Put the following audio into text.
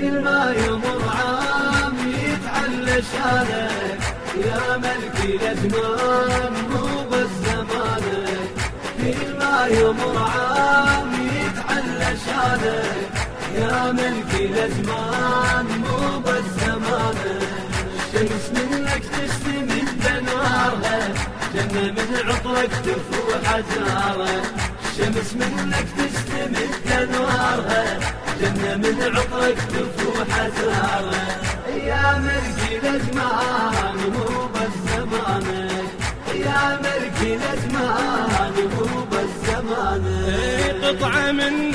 كل ما يمر عام يتعلى شانك يا ملكي الأزمان مو بس زمانك كل ما يمر عام يتعلى شانك يا ملكي الأزمان مو بس زمانك الشمس منك تستمد بنارها جنة من عطرك تفوح أزارك الشمس منك تستمد بنارها جنة من عطرك تفوح أزارك يا ملكي الأزمان مو بس زمانك. يا ملكي الأزمان مو بس زمانك. قطعة من